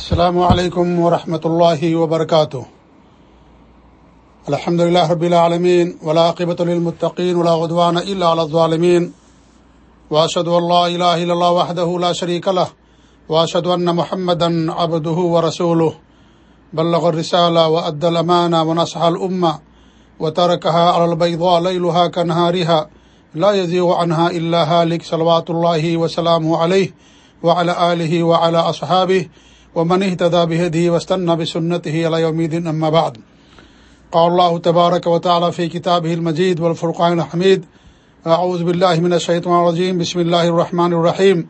السلام علیکم ورحمۃ اللہ وبرکاتہ الحمد لله رب العالمین ولاقبۃ المطقین ولاغدوان الظالمین واشد اللہ الہ الا اللہ وحدہ لا شریک له واشد ان محمد عبده ورسوله. بلغ الرسالة وأدى الأمانة ونصح الأمة، وتركها على البيضاء ليلها كنهارها، لا يزيغ عنها إلا هالك صلوات الله وسلامه عليه، وعلى آله وعلى أصحابه ومن اهتدى بهديه واستنى بسنته إلى يوم الدين، أما بعد. قال الله تبارك وتعالى في كتابه المجيد والفرقان الحميد أعوذ بالله من الشيطان الرجيم، بسم الله الرحمن الرحيم.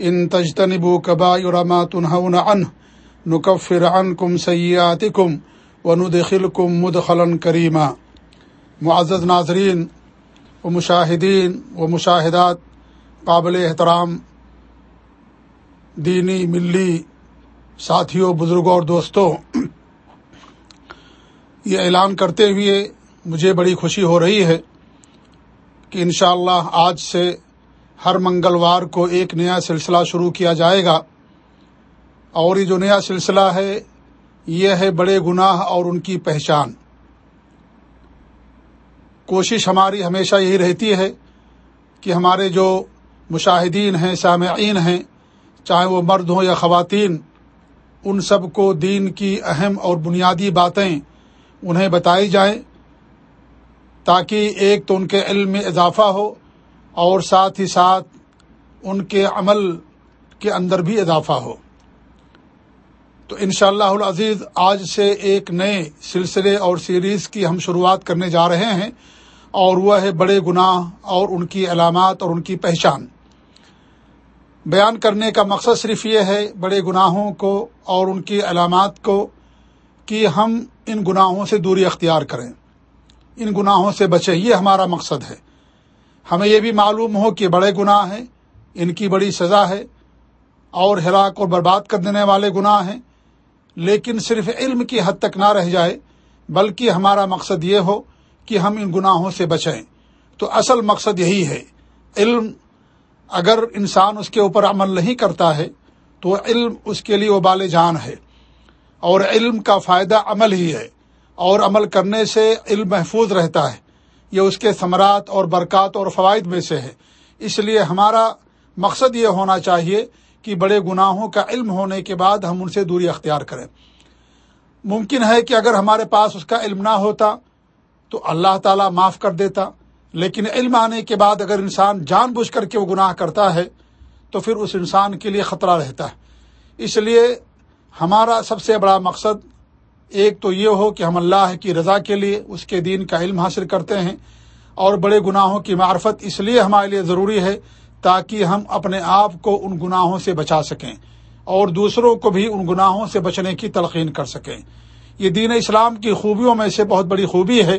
إن تجتنبوا كبائر ما تنهون عنه، نكفر عنكم سيئاتكم وندخلكم مدخلا كريما. معزز ناظرین و مشاہدین و مشاہدات، قابل احترام، دینی، ملی ساتھیوں، بزرگوں اور دوستوں، یہ اعلان کرتے ہوئے مجھے بڑی خوشی ہو رہی ہے کہ انشاءاللہ اللہ آج سے ہر منگلوار کو ایک نیا سلسلہ شروع کیا جائے گا۔ اور یہ جو نیا سلسلہ ہے، یہ ہے بڑے گناہ اور ان کی پہچان۔ کوشش ہماری ہمیشہ یہی رہتی ہے کہ ہمارے جو مشاہدین ہیں، سامعین ہیں، چاہے وہ مرد ہوں یا خواتین ان سب کو دین کی اہم اور بنیادی باتیں انہیں بتائی جائیں تاکہ ایک تو ان کے علم میں اضافہ ہو اور ساتھ ہی ساتھ ان کے عمل کے اندر بھی اضافہ ہو۔ تو انشاءاللہ اللہ العزیز آج سے ایک نئے سلسلے اور سیریز کی ہم شروعات کرنے جا رہے ہیں اور وہ ہے بڑے گناہ اور ان کی علامات اور ان کی پہچان۔ بیان کرنے کا مقصد صرف یہ ہے بڑے گناہوں کو اور ان کی علامات کو کہ ہم ان گناہوں سے دوری اختیار کریں۔ ان گناہوں سے بچیں یہ ہمارا مقصد ہے۔ ہمیں یہ بھی معلوم ہو کہ بڑے گناہ ہیں، ان کی بڑی سزا ہے اور ہلاک اور برباد کر دینے والے گناہ ہیں۔ لیکن صرف علم کی حد تک نہ رہ جائے، بلکہ ہمارا مقصد یہ ہو کہ ہم ان گناہوں سے بچیں۔ تو اصل مقصد یہی ہے، علم اگر انسان اس کے اوپر عمل نہیں کرتا ہے، تو علم اس کے لیے وہ بال جان ہے۔ اور علم کا فائدہ عمل ہی ہے۔ اور عمل کرنے سے علم محفوظ رہتا ہے۔ یہ اس کے ثمرات اور برکات اور فوائد میں سے ہے۔ اس لیے ہمارا مقصد یہ ہونا چاہیے کہ بڑے گناہوں کا علم ہونے کے بعد ہم ان سے دوری اختیار کریں۔ ممکن ہے کہ اگر ہمارے پاس اس کا علم نہ ہوتا، تو اللہ تعالیٰ معاف کر دیتا۔ لیکن علم آنے کے بعد اگر انسان جان بوجھ کر کے وہ گناہ کرتا ہے، تو پھر اس انسان کے لیے خطرہ رہتا ہے۔ اس لیے ہمارا سب سے بڑا مقصد ایک تو یہ ہو کہ ہم اللہ کی رضا کے لیے اس کے دین کا علم حاصل کرتے ہیں اور بڑے گناہوں کی معرفت اس لیے ہمارے لیے ضروری ہے تاکہ ہم اپنے آپ کو ان گناہوں سے بچا سکیں اور دوسروں کو بھی ان گناہوں سے بچنے کی تلقین کر سکیں۔ یہ دین اسلام کی خوبیوں میں سے بہت بڑی خوبی ہے۔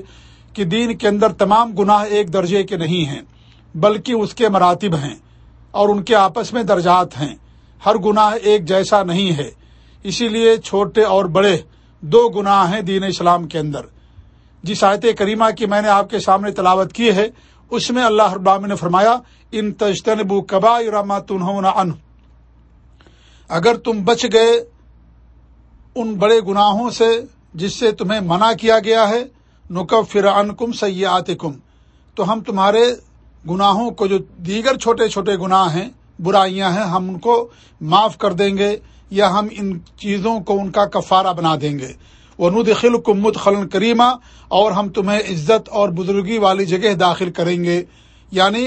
کہ دین کے اندر تمام گناہ ایک درجے کے نہیں ہیں، بلکہ اس کے مراتب ہیں اور ان کے آپس میں درجات ہیں۔ ہر گناہ ایک جیسا نہیں ہے۔ اسی لیے چھوٹے اور بڑے دو گناہ ہیں دین اسلام کے اندر۔ جس آیت کریمہ کی میں نے آپ کے سامنے تلاوت کی ہے، اس میں اللہ ابام نے فرمایا، ان تجتن بو کبا ارامہ تنہوں ان اگر تم بچ گئے ان بڑے گناہوں سے جس سے تمہیں منع کیا گیا ہے نقب فرعن کم سیات کم تو ہم تمہارے گناہوں کو جو دیگر چھوٹے چھوٹے گناہ ہیں، برائیاں ہیں، ہم ان کو معاف کر دیں گے یا ہم ان چیزوں کو ان کا کفارہ بنا دیں گے۔ وہ ند خل کمت خلن کریمہ، اور ہم تمہیں عزت اور بزرگی والی جگہ داخل کریں گے۔ یعنی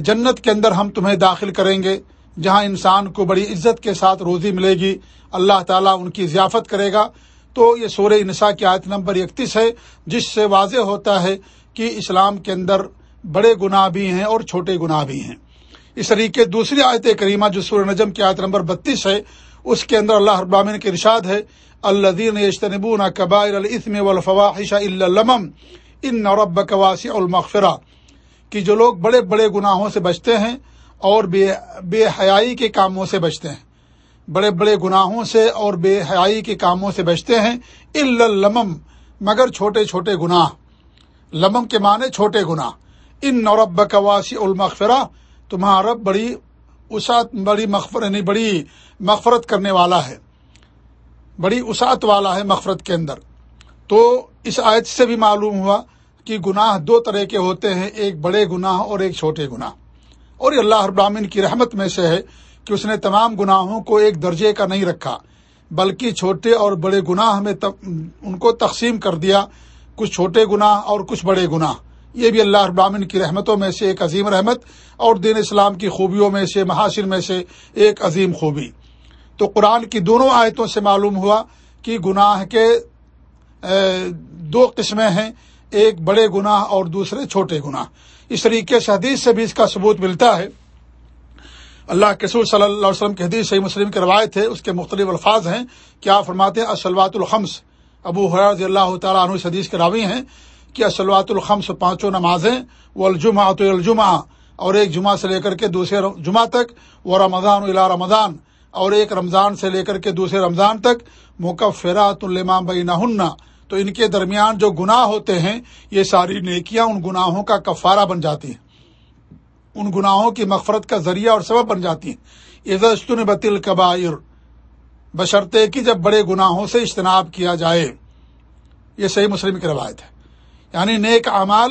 جنت کے اندر ہم تمہیں داخل کریں گے، جہاں انسان کو بڑی عزت کے ساتھ روزی ملے گی۔ اللہ تعالیٰ ان کی ضیافت کرے گا۔ تو یہ سورہ نساء کی آیت نمبر اکتیس ہے، جس سے واضح ہوتا ہے کہ اسلام کے اندر بڑے گناہ بھی ہیں اور چھوٹے گناہ بھی ہیں۔ اس طریقے دوسری آیت کریمہ جو سورہ نجم کی آیت نمبر بتیس ہے، اس کے اندر اللہ ابامن کے ارشاد ہے الدین یشتنبون قبائر الاسم والفواحش الا اللمم، ان رب قواسی المغفرہ۔ کہ جو لوگ بڑے بڑے گناہوں سے بچتے ہیں اور بے بے حیائی کے کاموں سے بچتے ہیں۔ بڑے بڑے گناہوں سے اور بے حیائی کے کاموں سے بچتے ہیں لمم مگر چھوٹے چھوٹے گناہ۔ لمم کے معنی چھوٹے گناہ۔ ان نورب قواسی المغفرہ، تمہارا رب بڑی اسات بڑی مغفر یعنی بڑی مغفرت کرنے والا ہے۔ بڑی اسات والا ہے مغفرت کے اندر۔ تو اس آیت سے بھی معلوم ہوا کہ گناہ دو طرح کے ہوتے ہیں، ایک بڑے گناہ اور ایک چھوٹے گناہ۔ اور اللہ ابراہین کی رحمت میں سے ہے۔ کہ اس نے تمام گناہوں کو ایک درجے کا نہیں رکھا، بلکہ چھوٹے اور بڑے گناہ میں ان کو تقسیم کر دیا، کچھ چھوٹے گناہ اور کچھ بڑے گناہ۔ یہ بھی اللہ ابراہین کی رحمتوں میں سے ایک عظیم رحمت اور دین اسلام کی خوبیوں میں سے، محاصر میں سے ایک عظیم خوبی۔ تو قرآن کی دونوں آیتوں سے معلوم ہوا کہ گناہ کے دو قسمیں ہیں، ایک بڑے گناہ اور دوسرے چھوٹے گناہ۔ اس طریقے سے حدیث سے بھی اس کا ثبوت ملتا ہے۔ اللہ کسور صلی اللہ علیہ وسلم کی حدیث صحیح مسلم کی روایت ہے، اس کے مختلف الفاظ ہیں۔ کیا فرماتے ہیں اسلوات الخمس؟ ابو حرض اللہ تعالیٰ عنہ حدیث کے راوی ہیں کہ اسلوات الخمس پانچوں نمازیں وہ الجمہ تو الجمہ اور ایک جمعہ سے لے کر کے دوسرے جمعہ تک وہ رمضان الا رمضان، اور ایک رمضان سے لے کر کے دوسرے رمضان تک، مکفرات الامام بین تو ان کے درمیان جو گناہ ہوتے ہیں، یہ ساری نیکیاں، ان گناہوں کا کفارہ بن جاتی ہیں۔ ان گناہوں کی مغفرت کا ذریعہ اور سبب بن جاتی ہیں۔ عزت بطل قبائر بشرطے کی جب بڑے گناہوں سے اجتناب کیا جائے۔ یہ صحیح مسلم کی روایت ہے۔ یعنی نیک اعمال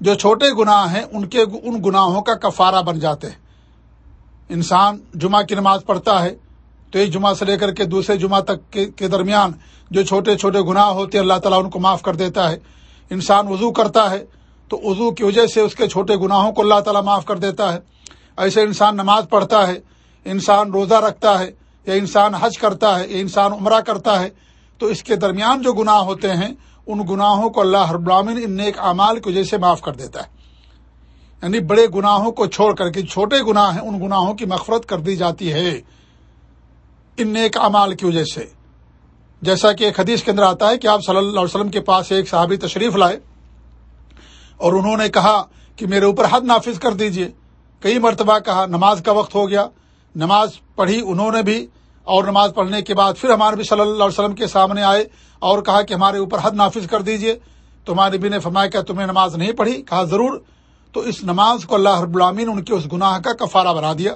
جو چھوٹے گناہ ہیں، ان کے، ان گناہوں کا کفارہ بن جاتے ہیں۔ انسان جمعہ کی نماز پڑھتا ہے، تو ایک جمعہ سے لے کر کے دوسرے جمعہ تک کے درمیان جو چھوٹے چھوٹے گناہ ہوتے ہیں، اللہ تعالیٰ ان کو معاف کر دیتا ہے۔ انسان وضو کرتا ہے تو وضو کی وجہ سے اس کے چھوٹے گناہوں کو اللہ تعالیٰ معاف کر دیتا ہے۔ ایسے انسان نماز پڑھتا ہے، انسان روزہ رکھتا ہے، یا انسان حج کرتا ہے، یا انسان عمرہ کرتا ہے، تو اس کے درمیان جو گناہ ہوتے ہیں، ان گناہوں کو اللہ ہربرامن ان نیک اعمال کی وجہ سے معاف کر دیتا ہے۔ یعنی بڑے گناہوں کو چھوڑ کر کے چھوٹے گناہ ہیں، ان گناہوں کی مغفرت کر دی جاتی ہے۔ ان نیک اعمال کی وجہ سے۔ جیسا کہ ایک حدیث کے اندر آتا ہے کہ آپ صلی اللہ علیہ وسلم کے پاس ایک صحابی تشریف لائے۔ اور انہوں نے کہا کہ میرے اوپر حد نافذ کر دیجیے۔ کئی مرتبہ کہا، نماز کا وقت ہو گیا۔ نماز پڑھی انہوں نے بھی اور نماز پڑھنے کے بعد پھر ہمارے بھی صلی اللہ علیہ وسلم کے سامنے آئے اور کہا کہ ہمارے اوپر حد نافذ کر دیجیے۔ تو ہمارے بھی نے فرمایا کہ تمہیں نماز نہیں پڑھی؟ کہا، ضرور۔ تو اس نماز کو اللہ رب العامین ان کے اس گناہ کا کفارہ بنا دیا۔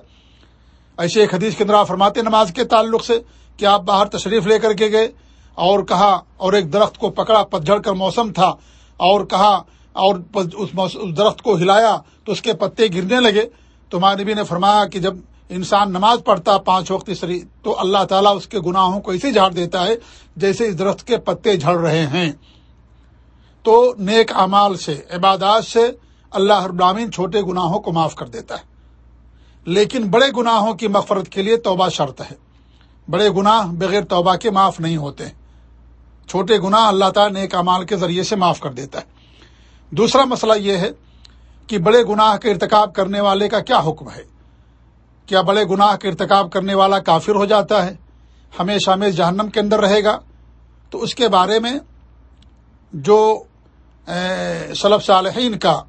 ایسے ایک حدیث کے اندر فرماتے نماز کے تعلق سے کہ آپ باہر تشریف لے کر کے گئے اور کہا، اور ایک درخت کو پکڑا، پتجھڑ کر موسم تھا اور کہا اور اس درخت کو ہلایا تو اس کے پتے گرنے لگے۔ تو ماں نبی نے فرمایا کہ جب انسان نماز پڑھتا پانچ وقت سری تو اللہ تعالیٰ اس کے گناہوں کو ایسے جھاڑ دیتا ہے جیسے اس درخت کے پتے جھڑ رہے ہیں۔ تو نیک اعمال سے، عبادات سے اللہ ابرامین چھوٹے گناہوں کو معاف کر دیتا ہے۔ لیکن بڑے گناہوں کی مغفرت کے لیے توبہ شرط ہے۔ بڑے گناہ بغیر توبہ کے معاف نہیں ہوتے۔ چھوٹے گناہ اللہ تعالیٰ نیک امال کے ذریعے سے معاف کر دیتا ہے۔ دوسرا مسئلہ یہ ہے کہ بڑے گناہ کے ارتکاب کرنے والے کا کیا حکم ہے؟ کیا بڑے گناہ کے ارتکاب کرنے والا کافر ہو جاتا ہے؟ ہمیشہ ہمیں جہنم کے اندر رہے گا؟ تو اس کے بارے میں جو صلب صالحین کا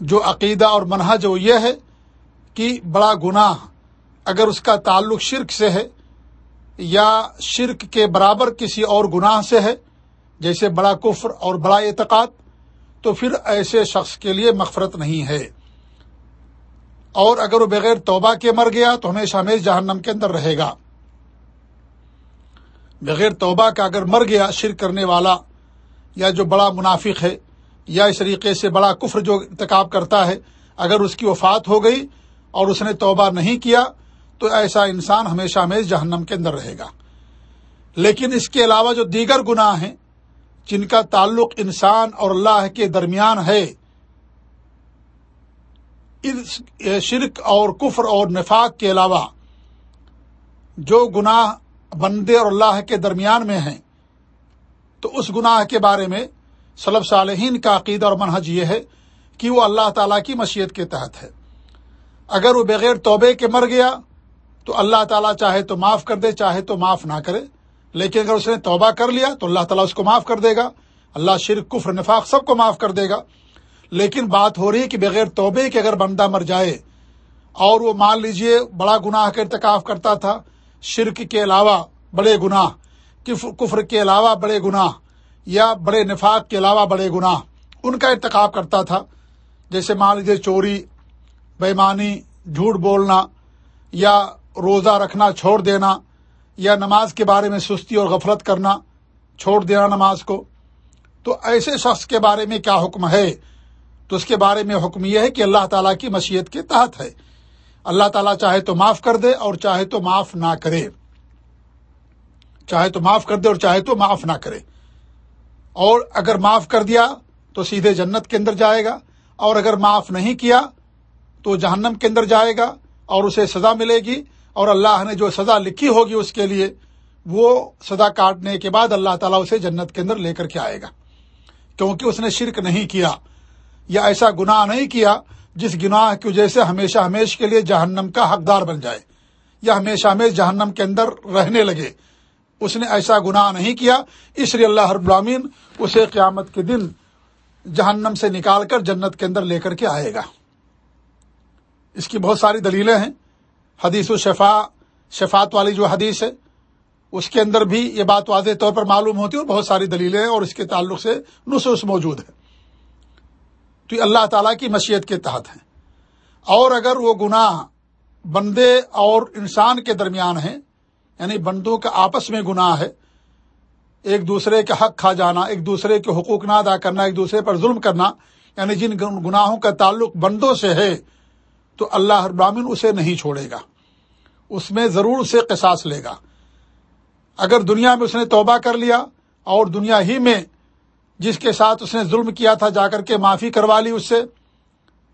جو عقیدہ اور منحج وہ یہ ہے کہ بڑا گناہ اگر اس کا تعلق شرک سے ہے یا شرک کے برابر کسی اور گناہ سے ہے جیسے بڑا کفر اور بڑا اعتقاد، تو پھر ایسے شخص کے لیے مغفرت نہیں ہے۔ اور اگر وہ بغیر توبہ کے مر گیا، تو ہمیشہ ہمیش جہنم کے اندر رہے گا۔ بغیر توبہ کا اگر مر گیا شرک کرنے والا، یا جو بڑا منافق ہے، یا اس طریقے سے بڑا کفر جو انتخاب کرتا ہے، اگر اس کی وفات ہو گئی اور اس نے توبہ نہیں کیا، تو ایسا انسان ہمیشہ ہمیش جہنم کے اندر رہے گا۔ لیکن اس کے علاوہ جو دیگر گناہ ہیں جن کا تعلق انسان اور اللہ کے درمیان ہے۔ شرک اور کفر اور نفاق کے علاوہ جو گناہ بندے اور اللہ کے درمیان میں ہیں، تو اس گناہ کے بارے میں صلب صالحین کا عقیدہ اور منحج یہ ہے کہ وہ اللہ تعالیٰ کی مشیت کے تحت ہے۔ اگر وہ بغیر توبے کے مر گیا، تو اللہ تعالیٰ چاہے تو معاف کر دے، چاہے تو معاف نہ کرے۔ لیکن اگر اس نے توبہ کر لیا تو اللہ تعالیٰ اس کو معاف کر دے گا۔ اللہ شرک، کفر، نفاق سب کو معاف کر دے گا۔ لیکن بات ہو رہی ہے کہ بغیر توبے کے اگر بندہ مر جائے اور وہ مان لیجیے بڑا گناہ کا ارتکاف کرتا تھا، شرک کے علاوہ بڑے گناہ کفر کے علاوہ بڑے گناہ، یا بڑے نفاق کے علاوہ بڑے گناہ، ان کا ارتکاب کرتا تھا۔ جیسے مان لیجیے چوری، بےمانی، جھوٹ بولنا، یا روزہ رکھنا، چھوڑ دینا یا نماز کے بارے میں سستی اور غفلت کرنا، چھوڑ دینا نماز کو، تو ایسے شخص کے بارے میں کیا حکم ہے؟ تو اس کے بارے میں حکم یہ ہے کہ اللہ تعالیٰ کی مشیت کے تحت ہے۔ اللہ تعالیٰ چاہے تو معاف کر دے اور چاہے تو معاف نہ کرے۔ چاہے تو معاف کر دے اور چاہے تو معاف نہ کرے۔ اور اگر معاف کر دیا تو سیدھے جنت کے اندر جائے گا۔ اور اگر معاف نہیں کیا تو جہنم کے اندر جائے گا اور اسے سزا ملے گی۔ اور اللہ نے جو سزا لکھی ہوگی اس کے لیے، وہ سزا کاٹنے کے بعد اللہ تعالیٰ اسے جنت کے اندر لے کر کے آئے گا۔ کیونکہ اس نے شرک نہیں کیا یا ایسا گناہ نہیں کیا جس گناہ کی وجہ سے ہمیشہ ہمیش کے لیے جہنم کا حقدار بن جائے یا ہمیشہ ہمیش جہنم کے اندر رہنے لگے۔ اس نے ایسا گناہ نہیں کیا، اس لیے اللہ رب العالمین اسے قیامت کے دن جہنم سے نکال کر جنت کے اندر لے کر کے آئے گا۔ اس کی بہت ساری دلیلیں ہیں۔ حدیث و شفا شفات والی جو حدیث ہے، اس کے اندر بھی یہ بات واضح طور پر معلوم ہوتی ہے اور بہت ساری دلیلیں اور اس کے تعلق سے نصوص موجود ہے تو یہ اللہ تعالیٰ کی مشیت کے تحت ہیں۔ اور اگر وہ گناہ بندے اور انسان کے درمیان ہیں یعنی بندوں کا آپس میں گناہ ہے، ایک دوسرے کا حق کھا جانا، ایک دوسرے کے حقوق نہ ادا کرنا، ایک دوسرے پر ظلم کرنا یعنی جن گناہوں کا تعلق بندوں سے ہے، تو اللہ ابراہین اسے نہیں چھوڑے گا۔ اس میں ضرور اسے قصاص لے گا۔ اگر دنیا میں اس نے توبہ کر لیا اور دنیا ہی میں جس کے ساتھ اس نے ظلم کیا تھا جا کر کے معافی کروا لی اس سے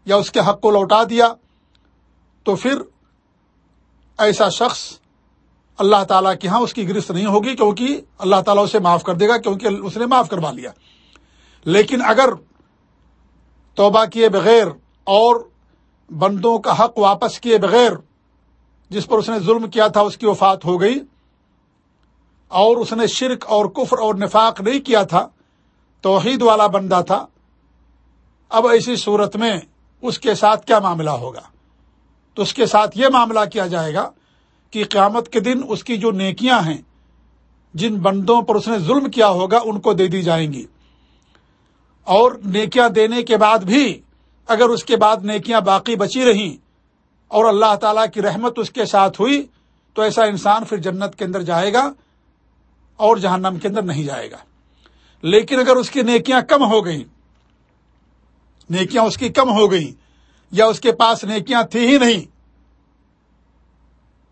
یا اس کے حق کو لوٹا دیا، تو پھر ایسا شخص اللہ تعالیٰ کے ہاں اس کی گرفت نہیں ہوگی کیونکہ اللہ تعالیٰ اسے معاف کر دے گا کیونکہ اس نے معاف کروا لیا۔ لیکن اگر توبہ کیے بغیر اور بندوں کا حق واپس کیے بغیر جس پر اس نے ظلم کیا تھا، اس کی وفات ہو گئی۔ اور اس نے شرک اور کفر اور نفاق نہیں کیا تھا، توحید والا بندہ تھا۔ اب ایسی صورت میں اس کے ساتھ کیا معاملہ ہوگا؟ تو اس کے ساتھ یہ معاملہ کیا جائے گا کہ قیامت کے دن اس کی جو نیکیاں ہیں، جن بندوں پر اس نے ظلم کیا ہوگا، ان کو دے دی جائیں گی۔ اور نیکیاں دینے کے بعد بھی اگر اس کے بعد نیکیاں باقی بچی رہیں اور اللہ تعالیٰ کی رحمت اس کے ساتھ ہوئی تو ایسا انسان پھر جنت کے اندر جائے گا اور جہنم کے اندر نہیں جائے گا۔ لیکن اگر اس کی نیکیاں کم ہو گئیں، نیکیاں اس کی کم ہو گئیں یا اس کے پاس نیکیاں تھی ہی نہیں،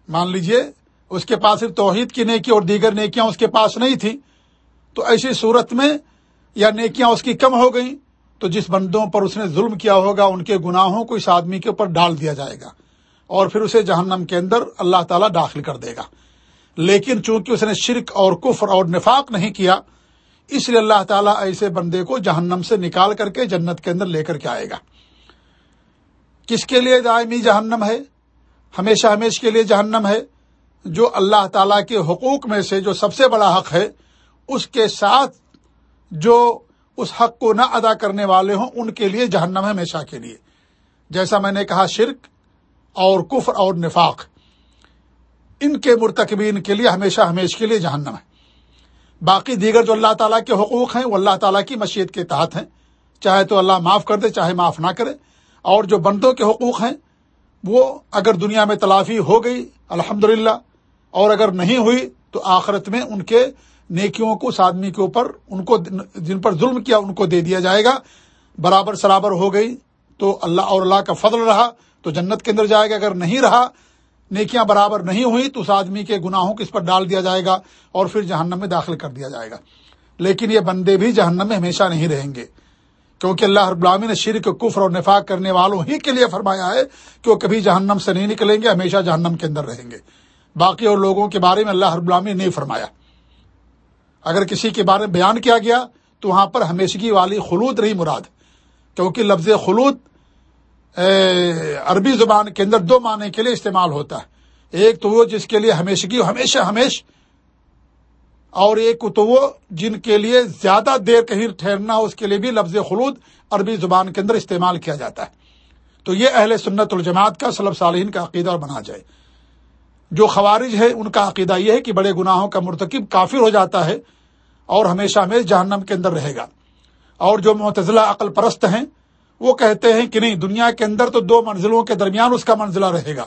مان لیجیے اس کے پاس صرف توحید کی نیکی اور دیگر نیکیاں اس کے پاس نہیں تھی تو ایسی صورت میں یا نیکیاں اس کی کم ہو گئیں تو جس بندوں پر اس نے ظلم کیا ہوگا، ان کے گناہوں کو اس آدمی کے اوپر ڈال دیا جائے گا۔ اور پھر اسے جہنم کے اندر اللہ تعالیٰ داخل کر دے گا۔ لیکن چونکہ اس نے شرک اور کفر اور نفاق نہیں کیا، اس لیے اللہ تعالیٰ ایسے بندے کو جہنم سے نکال کر کے جنت کے اندر لے کر کے آئے گا۔ کس کے لیے دائمی جہنم ہے؟ ہمیشہ ہمیش کے لیے جہنم ہے۔ جو اللہ تعالیٰ کے حقوق میں سے جو سب سے بڑا حق ہے، اس کے ساتھ جو اس حق کو نہ ادا کرنے والے ہوں، ان کے لیے جہنم ہے ہمیشہ کے لیے۔ جیسا میں نے کہا، شرک اور کفر اور نفاق۔ ان کے مرتکبین کے لیے ہمیشہ ہمیش کے لیے جہنم ہے۔ باقی دیگر جو اللہ تعالیٰ کے حقوق ہیں، وہ اللہ تعالیٰ کی مشیت کے تحت ہیں۔ چاہے تو اللہ معاف کر دے، چاہے معاف نہ کرے۔ اور جو بندوں کے حقوق ہیں، وہ اگر دنیا میں تلافی ہو گئی الحمد اور اگر نہیں ہوئی، تو آخرت میں ان کے نیکیوں کو اس آدمی کے اوپر ان کو، جن پر ظلم کیا، ان کو دے دیا جائے گا۔ برابر سرابر ہو گئی تو اللہ اور اللہ کا فضل رہا۔ تو جنت کے اندر جائے گا۔ اگر نہیں رہا، نیکیاں برابر نہیں ہوئی تو اس آدمی کے گناہوں کو اس پر ڈال دیا جائے گا اور پھر جہنم میں داخل کر دیا جائے گا۔ لیکن یہ بندے بھی جہنم میں ہمیشہ نہیں رہیں گے۔ کیونکہ اللہ رب العالمین نے شرک، کفر اور نفاق کرنے والوں ہی کے لیے فرمایا ہے کہ وہ کبھی جہنم سے نہیں نکلیں گے، ہمیشہ جہنم کے اندر رہیں گے۔ باقی اور لوگوں کے بارے میں اللہ رب العالمین نے نہیں فرمایا۔ اگر کسی کے بارے میں بیان کیا گیا، تو وہاں پر ہمیشگی والی خلود نہیں مراد۔ کیونکہ لفظ خلود عربی زبان کے اندر دو معنی کے لیے استعمال ہوتا ہے۔ ایک تو وہ جس کے لیے ہمیشگی ہمیشہ، ہمیش۔ اور ایک تو وہ جن کے لیے زیادہ دیر کہیں ٹھہرنا، اس کے لیے بھی لفظ خلود عربی زبان کے اندر استعمال کیا جاتا ہے۔ تو یہ اہل سنت الجماعت کا سلب صالحین کا عقیدہ اور بنا جائے۔ جو خوارج ہے ان کا عقیدہ یہ ہے کہ بڑے گناہوں کا مرتکب کافر ہو جاتا ہے اور ہمیشہ، ہمیش جہنم کے اندر رہے گا۔ اور جو معتزلہ عقل پرست ہیں وہ کہتے ہیں کہ نہیں، دنیا کے اندر تو دو منزلوں کے درمیان اس کا منزلہ رہے گا۔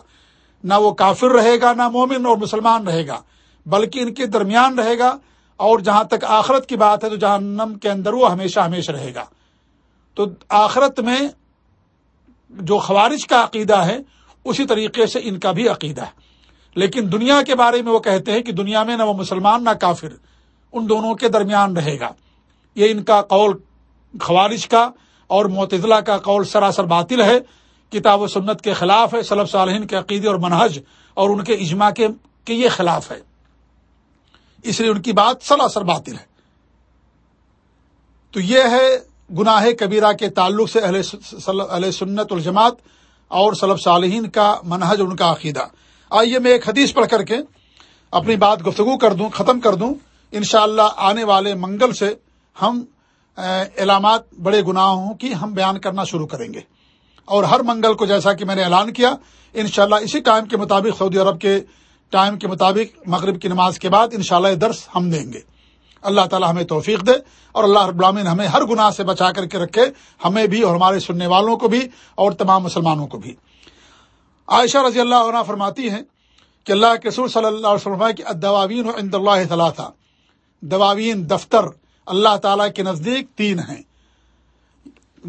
نہ وہ کافر رہے گا، نہ مومن اور مسلمان رہے گا، بلکہ ان کے درمیان رہے گا۔ اور جہاں تک آخرت کی بات ہے تو جہنم کے اندر وہ ہمیشہ ہمیشہ رہے گا۔ تو آخرت میں جو خوارج کا عقیدہ ہے، اسی طریقے سے ان کا بھی عقیدہ ہے۔ لیکن دنیا کے بارے میں وہ کہتے ہیں کہ دنیا میں نہ وہ مسلمان، نہ کافر، ان دونوں کے درمیان رہے گا۔ یہ ان کا قول خوارج کا۔ اور معتضلہ کا قول سراسر باطل ہے، کتاب و سنت کے خلاف ہے صلب صالحین کے عقیدے اور منہج، اور ان کے اجماع کے کے یہ خلاف ہے۔ اس لیے ان کی بات سراسر باطل ہے۔ تو یہ ہے گناہ کبیرہ کے تعلق سے اہل سنت الجماعت اور صلب صالحین کا منہج ان کا عقیدہ۔ آئیے میں ایک حدیث پڑھ کر کے اپنی بات گفتگو کر دوں، ختم کر دوں۔ انشاءاللہ اللہ آنے والے منگل سے ہم علامات بڑے گناہوں کی ہم بیان کرنا شروع کریں گے۔ اور ہر منگل کو جیسا کہ میں نے اعلان کیا، انشاءاللہ اسی ٹائم کے مطابق سعودی عرب کے ٹائم کے مطابق مغرب کی نماز کے بعد انشاءاللہ یہ درس ہم دیں گے۔ اللہ تعالی ہمیں توفیق دے اور اللہ رب العالمین ہمیں ہر گناہ سے بچا کر کے رکھے، ہمیں بھی اور ہمارے سننے والوں کو بھی اور تمام مسلمانوں کو بھی۔ عائشہ رضی اللہ عنہ فرماتی ہیں کہ اللہ کے سور صلی اللہ علیہ وسلم کی دواوین عند اللہ ثلاثہ۔ دواوین دفتر اللہ تعالی کے نزدیک تین ہیں۔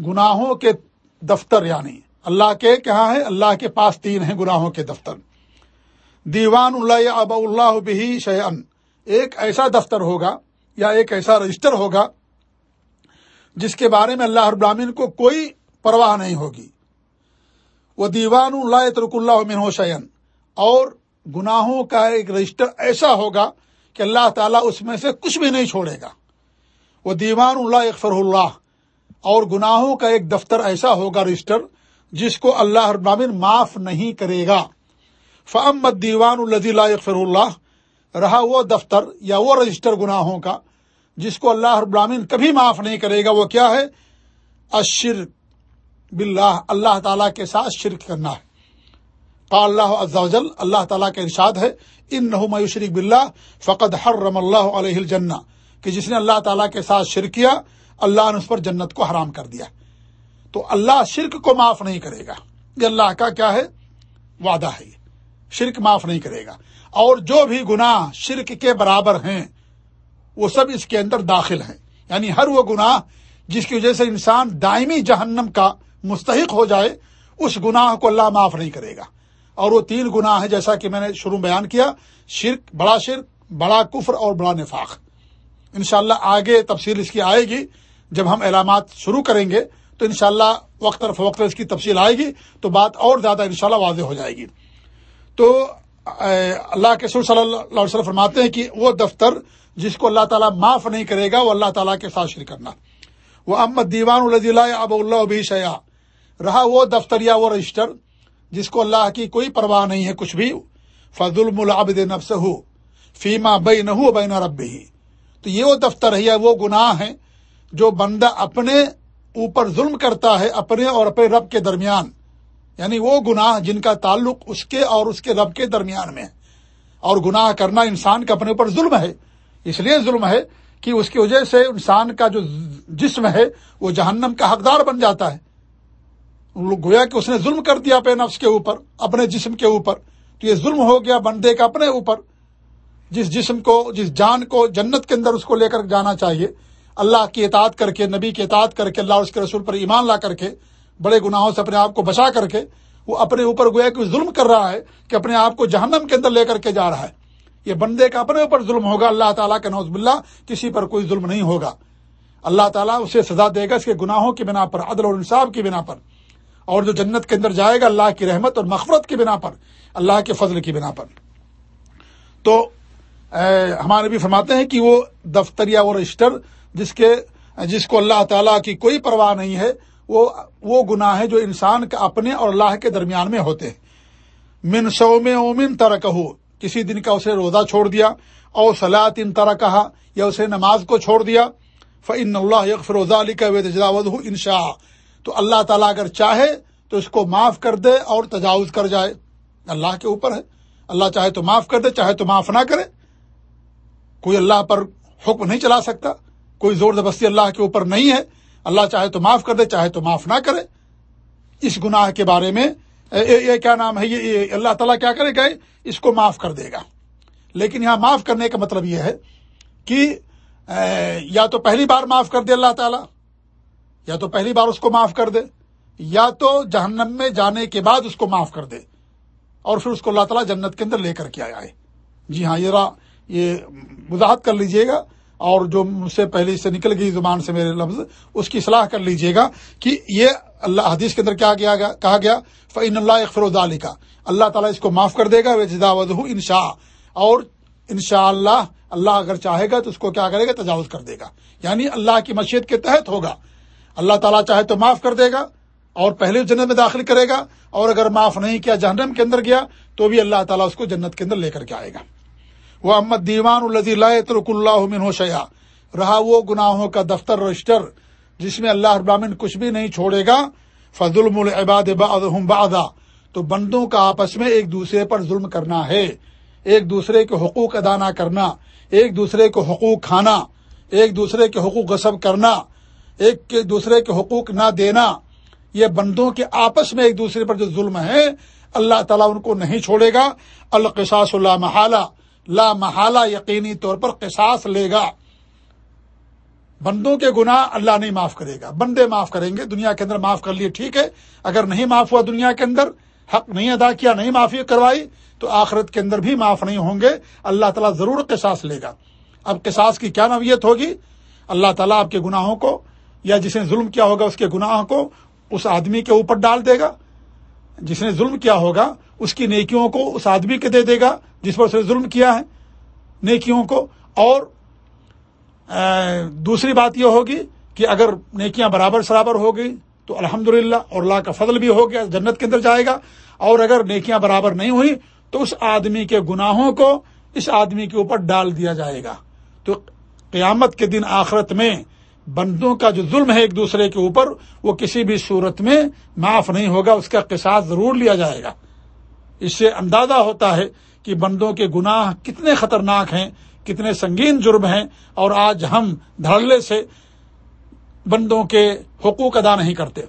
گناہوں کے دفتر یعنی اللہ کے کہاں ہے اللہ کے پاس تین ہیں گناہوں کے دفتر۔ دیوان اللہ اب اللہ بھی شیئن۔ ایک ایسا دفتر ہوگا یا ایک ایسا رجسٹر ہوگا جس کے بارے میں اللہ ابرامین کو کوئی پرواہ نہیں ہوگی۔ وہ دیوان اللہ ترک اللہ من شعین اور گناہوں کا ایک رجسٹر ایسا ہوگا کہ اللہ تعالیٰ اس میں سے کچھ بھی نہیں چھوڑے گا۔ وہ دیوان اللہ اکفر اللہ۔ اور گناہوں کا ایک دفتر ایسا ہوگا رجسٹر جس کو اللہ ابرامین معاف نہیں کرے گا۔ فعمد دیوان اللہ اکفر اللہ رہا وہ دفتر یا وہ رجسٹر گناہوں کا جس کو اللہ ابرامین کبھی معاف نہیں کرے گا، وہ کیا ہے؟ اشر باللہ، اللہ تعالیٰ کے ساتھ شرک کرنا ہے۔ قال اللہ عزوجل اللہ تعالیٰ کا ارشاد ہے ان نہ شریک بلّہ فقط ہر رم اللہ علیہ الجنہ کہ جس نے اللہ تعالیٰ کے ساتھ شرک کیا، اللہ نے اس پر جنت کو حرام کر دیا۔ تو اللہ شرک کو معاف نہیں کرے گا۔ یہ اللہ کا کیا ہے؟ وعدہ ہے۔ شرک معاف نہیں کرے گا۔ اور جو بھی گناہ شرک کے برابر ہیں، وہ سب اس کے اندر داخل ہیں۔ یعنی ہر وہ گناہ جس کی وجہ سے انسان دائمی جہنم کا مستحق ہو جائے، اس گناہ کو اللہ معاف نہیں کرے گا۔ اور وہ تین گناہ ہیں، جیسا کہ میں نے شروع بیان کیا، شرک، بڑا شرک، بڑا کفر اور بڑا نفاق۔ انشاءاللہ آگے تفصیل اس کی آئے گی۔ جب ہم علامات شروع کریں گے تو انشاءاللہ وقت اور فوقت اس کی تفصیل آئے گی تو بات اور زیادہ انشاءاللہ واضح ہو جائے گی۔ تو اللہ کے سر صلی اللہ علیہ وسلم فرماتے ہیں کہ وہ دفتر جس کو اللہ تعالیٰ معاف نہیں کرے گا، وہ اللہ تعالیٰ کے ساتھ شریک کرنا۔ وہ امد دیوان اللہ اب اللہ بھی شیا رہا وہ دفتر یا وہ رجسٹر جس کو اللہ کی کوئی پرواہ نہیں ہے کچھ بھی۔ فض العبد نفس ہو فیما بے نہ ہو بین رب ہی تو یہ وہ دفتر ہے یا وہ گناہ ہے جو بندہ اپنے اوپر ظلم کرتا ہے اپنے اور اپنے رب کے درمیان۔ یعنی وہ گناہ جن کا تعلق اس کے اور اس کے رب کے درمیان میں ہے۔ اور گناہ کرنا انسان کا اپنے اوپر ظلم ہے۔ اس لیے ظلم ہے کہ اس کی وجہ سے انسان کا جو جسم ہے وہ جہنم کا حقدار بن جاتا ہے۔ گویا کہ اس نے ظلم کر دیا اپنے نفس کے اوپر، اپنے جسم کے اوپر۔ تو یہ ظلم ہو گیا بندے کا اپنے اوپر۔ جس جسم کو، جس جان کو جنت کے اندر اس کو لے کر جانا چاہیے، اللہ کی اطاعت کر کے، نبی کی اطاعت کر کے، اللہ اس کے رسول پر ایمان لا کر کے، بڑے گناہوں سے اپنے آپ کو بچا کر کے، وہ اپنے اوپر گویا کہ ظلم کر رہا ہے کہ اپنے آپ کو جہنم کے اندر لے کر کے جا رہا ہے۔ یہ بندے کا اپنے اوپر ظلم ہوگا، اللہ تعالیٰ کے نوز باللہ کسی پر کوئی ظلم نہیں ہوگا۔ اللہ تعالیٰ اسے سزا دے گا اس کے گناہوں کی بنا پر، عدل اور انصاف کی بنا پر۔ اور جو جنت کے اندر جائے گا، اللہ کی رحمت اور مغفرت کی بنا پر، اللہ کے فضل کی بنا پر۔ تو ہمارے بھی فرماتے ہیں کہ وہ دفتر یا وہ رجسٹر جس کے، جس کو اللہ تعالیٰ کی کوئی پرواہ نہیں ہے، وہ وہ گناہ ہے جو انسان کا اپنے اور اللہ کے درمیان میں ہوتے ہیں۔ من سو میں اومن ترک ہو کسی دن کا اسے روزہ چھوڑ دیا اور سلاط ان طرح کہا یا اسے نماز کو چھوڑ دیا۔ فن اللہ یک فروزہ علی کا وید جلاوز ہوں انشا تو اللہ تعالیٰ اگر چاہے تو اس کو معاف کر دے اور تجاوز کر جائے۔ اللہ کے اوپر ہے۔ اللہ چاہے تو معاف کر دے، چاہے تو معاف نہ کرے۔ کوئی اللہ پر حکم نہیں چلا سکتا، کوئی زور زبستی اللہ کے اوپر نہیں ہے۔ اللہ چاہے تو معاف کر دے، چاہے تو معاف نہ کرے۔ اس گناہ کے بارے میں یہ کیا نام ہے یہ؟ اللہ تعالیٰ کیا کرے گا اس کو معاف کر دے گا۔ لیکن یہاں معاف کرنے کا مطلب یہ ہے کہ یا تو پہلی بار معاف کر دے اللہ تعالیٰ، یا تو پہلی بار اس کو معاف کر دے، یا تو جہنم میں جانے کے بعد اس کو معاف کر دے اور پھر اس کو اللہ تعالیٰ جنت کے اندر لے کر کے آئے جی ہاں یہ یہ وضاحت کر لیجیے گا اور جو مجھ سے پہلے سے نکل گئی زبان سے میرے لفظ، اس کی صلاح کر لیجیے گا کہ یہ اللہ حدیث کے اندر کیا گیا، کہا گیا فعین اللہ اخروز علی کا اللہ تعالیٰ اس کو معاف کر دے گا جدا ودہ ان شاء اور ان شاء اللہ اللہ اگر چاہے گا تو اس کو کیا کرے گا؟ تجاوز کر دے گا۔ یعنی اللہ کی مشیت کے تحت ہوگا۔ اللہ تعالیٰ چاہے تو معاف کر دے گا اور پہلے جنت میں داخل کرے گا، اور اگر معاف نہیں کیا، جہنم کے اندر گیا، تو بھی اللہ تعالیٰ اس کو جنت کے اندر لے کر کے آئے گا۔ وہ احمد دیوان الزی اللہ ترک اللہ من شیا رہا وہ گناہوں کا دفتر رجسٹر، جس میں اللہ ابامن کچھ بھی نہیں چھوڑے گا۔ فضل العباد بعدا تو بندوں کا آپس میں ایک دوسرے پر ظلم کرنا ہے۔ ایک دوسرے کے حقوق ادا نہ کرنا، ایک دوسرے کو حقوق کھانا، ایک دوسرے کے حقوق غصب کرنا، ایک دوسرے کے حقوق نہ دینا۔ یہ بندوں کے آپس میں ایک دوسرے پر جو ظلم ہے، اللہ تعالیٰ ان کو نہیں چھوڑے گا۔ القصاص اللہ محالہ۔ لا محالہ یقینی طور پر قصاص لے گا۔ بندوں کے گناہ اللہ نہیں معاف کرے گا۔ بندے معاف کریں گے، دنیا کے اندر معاف کر لیے ٹھیک ہے۔ اگر نہیں معاف ہوا دنیا کے اندر، حق نہیں ادا کیا، نہیں معافی کروائی، تو آخرت کے اندر بھی معاف نہیں ہوں گے۔ اللہ تعالیٰ ضرور قصاص لے گا۔ اب قصاص کی کیا نوعیت ہوگی؟ اللہ تعالیٰ آپ کے گناہوں کو یا جس نے ظلم کیا ہوگا اس کے گناہوں کو اس آدمی کے اوپر ڈال دے گا۔ جس نے ظلم کیا ہوگا، اس کی نیکیوں کو اس آدمی کے دے دے گا جس پر اس نے ظلم کیا ہے، نیکیوں کو۔ اور دوسری بات یہ ہوگی کہ اگر نیکیاں برابر سرابر ہوگی تو الحمد اور اللہ کا فضل بھی ہو گیا، جنت کے اندر جائے گا۔ اور اگر نیکیاں برابر نہیں ہوئی تو اس آدمی کے گناہوں کو اس آدمی کے اوپر ڈال دیا جائے گا۔ تو قیامت کے دن آخرت میں بندوں کا جو ظلم ہے ایک دوسرے کے اوپر، وہ کسی بھی صورت میں معاف نہیں ہوگا، اس کا قصاص ضرور لیا جائے گا۔ اس سے اندازہ ہوتا ہے کہ بندوں کے گناہ کتنے خطرناک ہیں، کتنے سنگین جرم ہیں، اور آج ہم دھڑلے سے بندوں کے حقوق ادا نہیں کرتے۔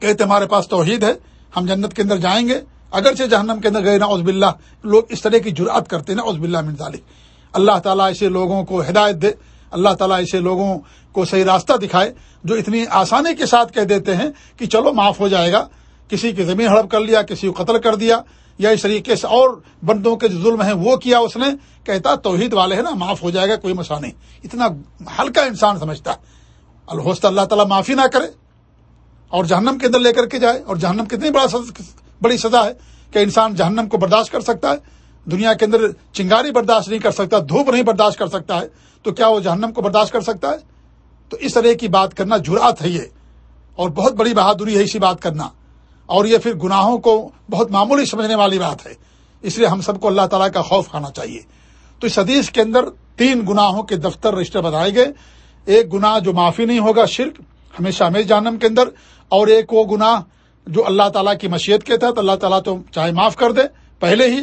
کہتے ہمارے پاس توحید ہے، ہم جنت کے اندر جائیں گے۔ اگرچہ جہنم کے اندر گئے نا عزب اللہ لوگ اس طرح کی جرات کرتے نا عزب اللہ منظالی اللہ تعالیٰ ایسے لوگوں کو ہدایت دے۔ اللہ تعالیٰ ایسے لوگوں کو صحیح راستہ دکھائے، جو اتنی آسانی کے ساتھ کہہ دیتے ہیں کہ چلو معاف ہو جائے گا، کسی کی زمین ہڑپ کر لیا، کسی کو قتل کر دیا، یا اس طریقے سے اور بندوں کے جو ظلم ہیں وہ کیا اس نے؟ کہتا توحید والے ہیں نا، معاف ہو جائے گا، کوئی مسئلہ نہیں۔ اتنا ہلکا انسان سمجھتا ہے۔ اللہ تعالیٰ معافی نہ کرے اور جہنم کے اندر لے کر کے جائے، اور جہنم کتنی بڑا بڑی سزا ہے کہ انسان جہنم کو برداشت کر سکتا ہے۔ دنیا کے اندر چنگاری برداشت نہیں کر سکتا، دھوپ نہیں برداشت کر سکتا ہے، تو کیا وہ جہنم کو برداشت کر سکتا ہے؟ تو اس طرح کی بات کرنا جرات ہے یہ۔ اور بہت بڑی بہادری ہے اسی بات کرنا۔ اور یہ پھر گناہوں کو بہت معمولی سمجھنے والی بات ہے۔ اس لیے ہم سب کو اللہ تعالیٰ کا خوف کھانا چاہیے۔ تو اس حدیث کے اندر تین گناہوں کے دفتر رشتے بتائے گئے۔ ایک گناہ جو معافی نہیں ہوگا شرک، ہمیشہ ہمیں جہنم کے اندر۔ اور ایک وہ گناہ جو اللہ تعالیٰ کی مشیت کے تحت اللہ تعالیٰ تو چاہے معاف کر دے، پہلے ہی۔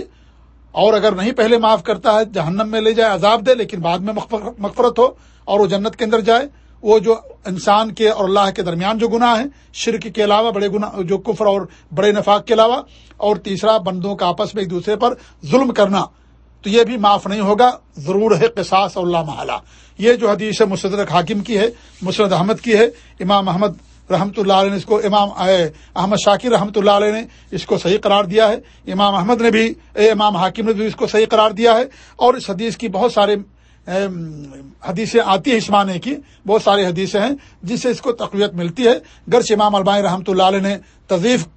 اور اگر نہیں پہلے معاف کرتا ہے، جہنم میں لے جائے، عذاب دے، لیکن بعد میں مغفرت ہو اور وہ جنت کے اندر جائے۔ وہ جو انسان کے اور اللہ کے درمیان جو گناہ ہیں، شرک کے علاوہ بڑے گناہ، جو کفر اور بڑے نفاق کے علاوہ، اور تیسرا، بندوں کا آپس میں ایک دوسرے پر ظلم کرنا، تو یہ بھی معاف نہیں ہوگا، ضرور ہے قصاص اور اللہ محلہ یہ جو حدیث مسدرک حاکم کی ہے مسرد احمد کی ہے، امام احمد رحمۃ اللہ علیہ نے اس کو، امام احمد شاکر رحمۃ اللہ علیہ نے اس کو صحیح قرار دیا ہے۔ امام احمد نے بھی امام حاکم نے بھی اس کو صحیح قرار دیا ہے۔ اور اس حدیث کی بہت سارے حدیثیں آتی ہیں اس معنی کی، بہت ساری حدیثیں ہیں، جس سے اس کو تقویت ملتی ہے۔ گرچ امام البائی رحمۃ اللہ علیہ نے تضیف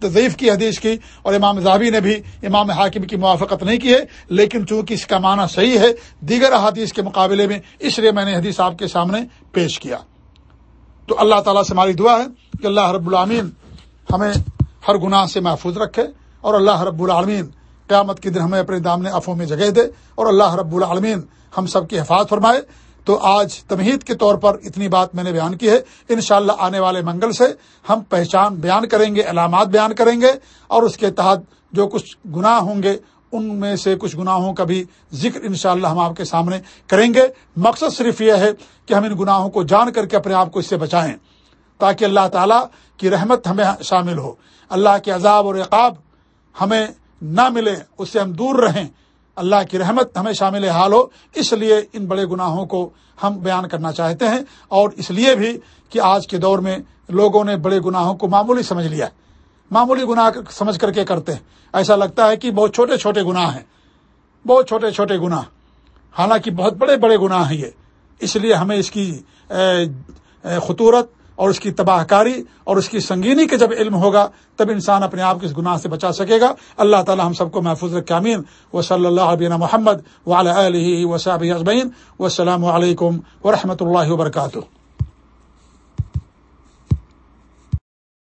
تضیف کی حدیث کی اور امام زابی نے بھی امام حاکم کی موافقت نہیں کی ہے، لیکن چونکہ اس کا معنی صحیح ہے، دیگر حدیث کے مقابلے میں اس لیے میں نے حدیث آپ کے سامنے پیش کیا۔ تو اللہ تعالیٰ سے ہماری دعا ہے کہ اللہ رب العامین ہمیں ہر گناہ سے محفوظ رکھے اور اللہ رب العالمین قیامت کے دن ہمیں اپنے دامن افوں میں جگہ دے اور اللہ رب العالمین ہم سب کی حفاظت فرمائے۔ تو آج تمہید کے طور پر اتنی بات میں نے بیان کی ہے۔ انشاءاللہ آنے والے منگل سے ہم پہچان بیان کریں گے، علامات بیان کریں گے اور اس کے تحت جو کچھ گناہ ہوں گے، ان میں سے کچھ گناہوں کا بھی ذکر انشاءاللہ ہم آپ کے سامنے کریں گے۔ مقصد صرف یہ ہے کہ ہم ان گناہوں کو جان کر کے اپنے آپ کو اس سے بچائیں تاکہ اللہ تعالیٰ کی رحمت ہمیں شامل ہو۔ اللہ کے عذاب اور عقاب ہمیں نہ ملے اس سے ہم دور رہیں۔ اللہ کی رحمت ہمیں شامل حال ہو۔ اس لیے ان بڑے گناہوں کو ہم بیان کرنا چاہتے ہیں۔ اور اس لیے بھی کہ آج کے دور میں لوگوں نے بڑے گناہوں کو معمولی سمجھ لیا۔ ہے معمولی گناہ سمجھ کر کے کرتے ہیں۔ ایسا لگتا ہے کہ بہت چھوٹے چھوٹے گناہ ہیں۔ بہت چھوٹے چھوٹے گناہ۔ حالانکہ بہت بڑے بڑے گناہ ہیں یہ۔ اس لیے ہمیں اس کی خطورت اور اس کی تباہ کاری اور اس کی سنگینی کے جب علم ہوگا، تب انسان اپنے آپ کو اس گناہ سے بچا سکے گا۔ اللہ تعالی ہم سب کو محفوظ رکھے امین و صلی اللہ عبین محمد علیہ وصاب ازبین و السلام علیکم و رحمۃ اللہ وبرکاتہ۔